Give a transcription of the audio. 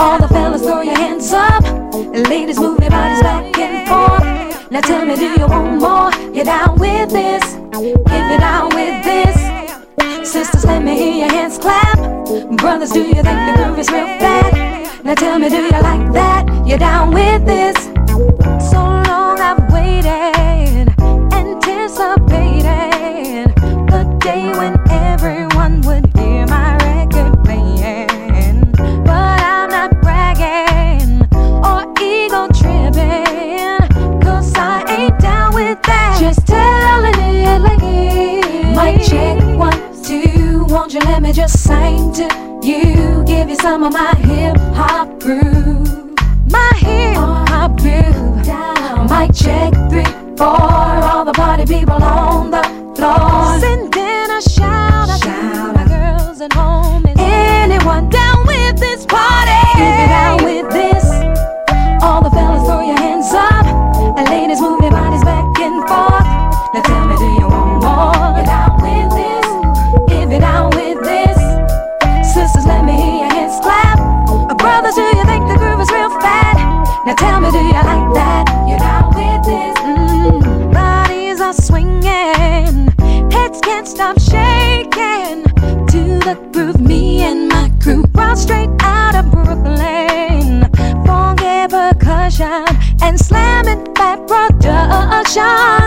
All the fellas, throw your hands up. Ladies, move your bodies back and forth. Now tell me, do you want more? You down with this? If you're down with this, sisters, let me hear your hands clap. Brothers, do you think the groove is real fat? Now tell me, do you like that? You're down with this? To you? Give you some of my hip hop groove. My hip hop groove. Mic check three, four, all the party people on the floor. Sending a shout like that? You down with this? Mm, bodies are swinging, heads can't stop shaking to the groove. Me and my crew run straight out of Brooklyn, funky percussion and slamming back production.